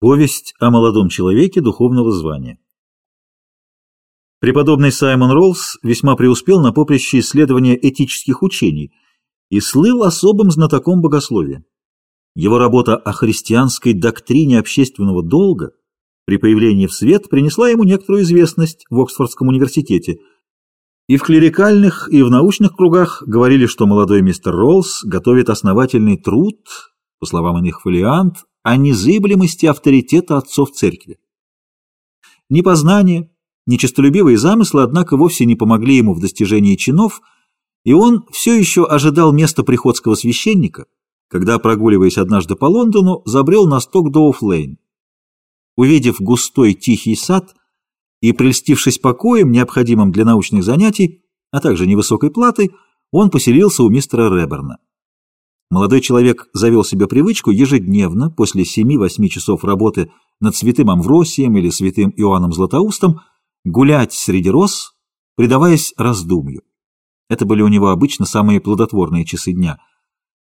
Повесть о молодом человеке духовного звания. Преподобный Саймон Роллс весьма преуспел на поприще исследования этических учений и слыл особым знатоком богословия. Его работа о христианской доктрине общественного долга при появлении в свет принесла ему некоторую известность в Оксфордском университете, и в клерикальных, и в научных кругах говорили, что молодой мистер Роллс готовит основательный труд, по словам иных фолиант, о незыблемости авторитета отцов церкви. Ни познание, ни честолюбивые замыслы, однако, вовсе не помогли ему в достижении чинов, и он все еще ожидал места приходского священника, когда, прогуливаясь однажды по Лондону, забрел на сток Доуф-Лейн. Увидев густой тихий сад и прельстившись покоем, необходимым для научных занятий, а также невысокой платой, он поселился у мистера Реберна. Молодой человек завел себе привычку ежедневно после 7-8 часов работы над святым Амвросием или святым Иоанном Златоустом гулять среди роз, предаваясь раздумью. Это были у него обычно самые плодотворные часы дня.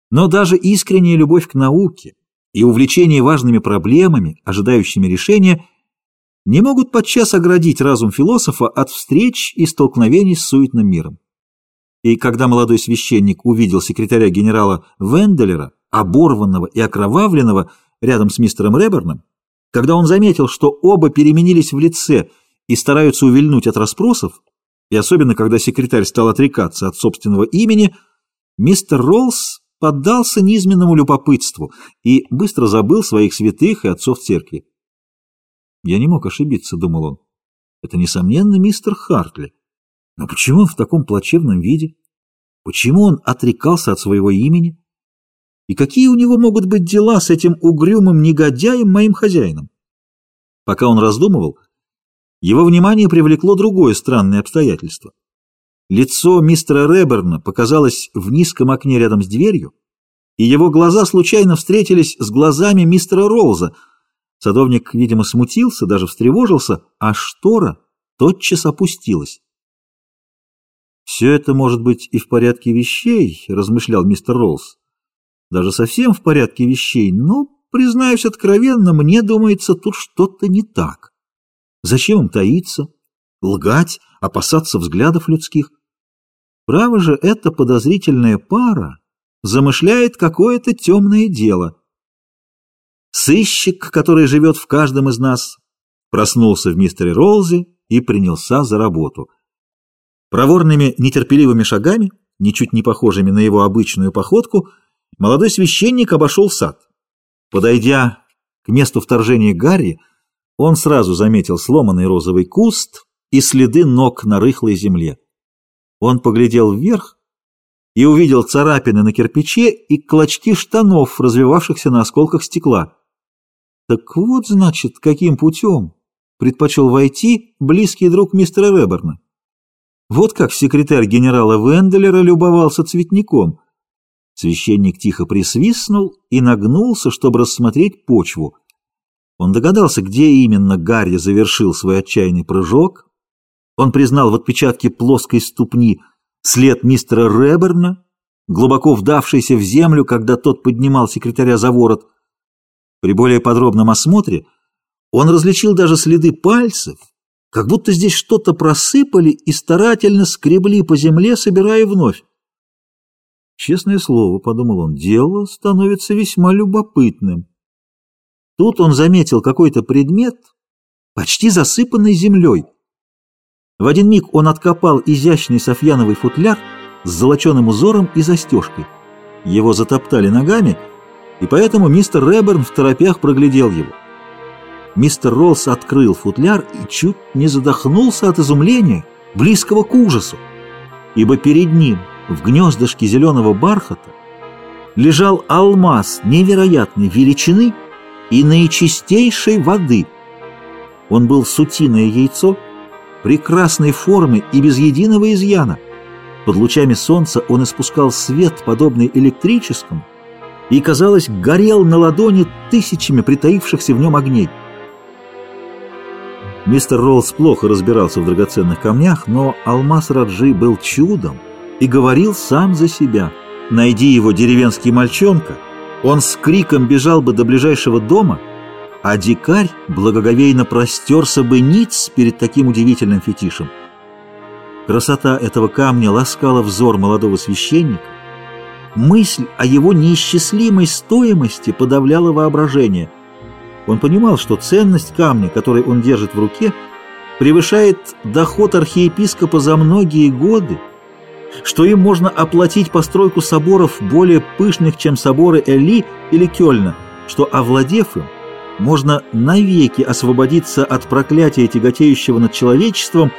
Но даже искренняя любовь к науке и увлечение важными проблемами, ожидающими решения, не могут подчас оградить разум философа от встреч и столкновений с суетным миром. И когда молодой священник увидел секретаря генерала Венделера, оборванного и окровавленного, рядом с мистером Реберном, когда он заметил, что оба переменились в лице и стараются увильнуть от расспросов, и особенно когда секретарь стал отрекаться от собственного имени, мистер Роллс поддался низменному любопытству и быстро забыл своих святых и отцов церкви. «Я не мог ошибиться», — думал он. «Это, несомненно, мистер Хартли. Но почему он в таком плачевном виде? Почему он отрекался от своего имени? И какие у него могут быть дела с этим угрюмым негодяем, моим хозяином? Пока он раздумывал, его внимание привлекло другое странное обстоятельство. Лицо мистера Реберна показалось в низком окне рядом с дверью, и его глаза случайно встретились с глазами мистера Роуза. Садовник, видимо, смутился, даже встревожился, а штора тотчас опустилась. «Все это может быть и в порядке вещей», — размышлял мистер Роллс. «Даже совсем в порядке вещей, но, признаюсь откровенно, мне думается, тут что-то не так. Зачем им таиться, лгать, опасаться взглядов людских? Право же, эта подозрительная пара замышляет какое-то темное дело. Сыщик, который живет в каждом из нас, проснулся в мистере Ролзе и принялся за работу — Проворными, нетерпеливыми шагами, ничуть не похожими на его обычную походку, молодой священник обошел сад. Подойдя к месту вторжения Гарри, он сразу заметил сломанный розовый куст и следы ног на рыхлой земле. Он поглядел вверх и увидел царапины на кирпиче и клочки штанов, развивавшихся на осколках стекла. Так вот, значит, каким путем предпочел войти близкий друг мистера Реберна. Вот как секретарь генерала Венделера любовался цветником. Священник тихо присвистнул и нагнулся, чтобы рассмотреть почву. Он догадался, где именно Гарри завершил свой отчаянный прыжок. Он признал в отпечатке плоской ступни след мистера Реберна, глубоко вдавшийся в землю, когда тот поднимал секретаря за ворот. При более подробном осмотре он различил даже следы пальцев, как будто здесь что-то просыпали и старательно скребли по земле, собирая вновь. Честное слово, — подумал он, — дело становится весьма любопытным. Тут он заметил какой-то предмет, почти засыпанный землей. В один миг он откопал изящный софьяновый футляр с золоченым узором и застежкой. Его затоптали ногами, и поэтому мистер Реберн в торопях проглядел его мистер Роллс открыл футляр и чуть не задохнулся от изумления, близкого к ужасу, ибо перед ним в гнездышке зеленого бархата лежал алмаз невероятной величины и наичистейшей воды. Он был сутиное яйцо, прекрасной формы и без единого изъяна. Под лучами солнца он испускал свет, подобный электрическому, и, казалось, горел на ладони тысячами притаившихся в нем огней. Мистер Роллс плохо разбирался в драгоценных камнях, но алмаз Раджи был чудом и говорил сам за себя. Найди его деревенский мальчонка, он с криком бежал бы до ближайшего дома а дикарь благоговейно простерся бы ниц перед таким удивительным фетишем. Красота этого камня ласкала взор молодого священника, мысль о его неисчислимой стоимости подавляла воображение. Он понимал, что ценность камня, который он держит в руке, превышает доход архиепископа за многие годы, что им можно оплатить постройку соборов более пышных, чем соборы Эли или Кёльна, что, овладев им, можно навеки освободиться от проклятия, тяготеющего над человечеством,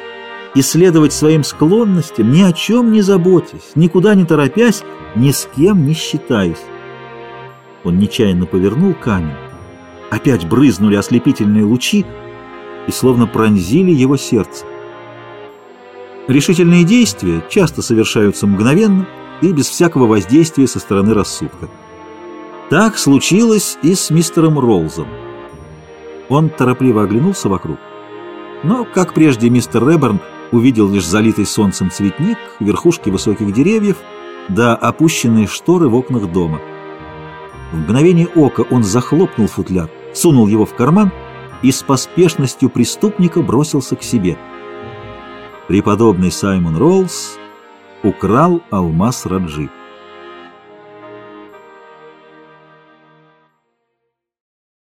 и следовать своим склонностям, ни о чем не заботясь, никуда не торопясь, ни с кем не считаясь. Он нечаянно повернул камень. Опять брызнули ослепительные лучи и словно пронзили его сердце. Решительные действия часто совершаются мгновенно и без всякого воздействия со стороны рассудка. Так случилось и с мистером Роллзом. Он торопливо оглянулся вокруг. Но, как прежде, мистер Реберн увидел лишь залитый солнцем цветник, верхушки высоких деревьев, да опущенные шторы в окнах дома. В мгновение ока он захлопнул футляр, сунул его в карман и с поспешностью преступника бросился к себе – преподобный Саймон Роллс украл алмаз Раджи.